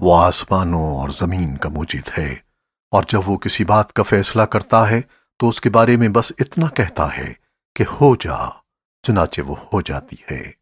وہ آسمانوں اور زمین کا موجد ہے۔ اور جب وہ کسی بات کا فیصلہ کرتا ہے، تو اس کے بارے میں بس اتنا کہتا ہے کہ ہو جا، چنانچہ وہ ہو جاتی ہے۔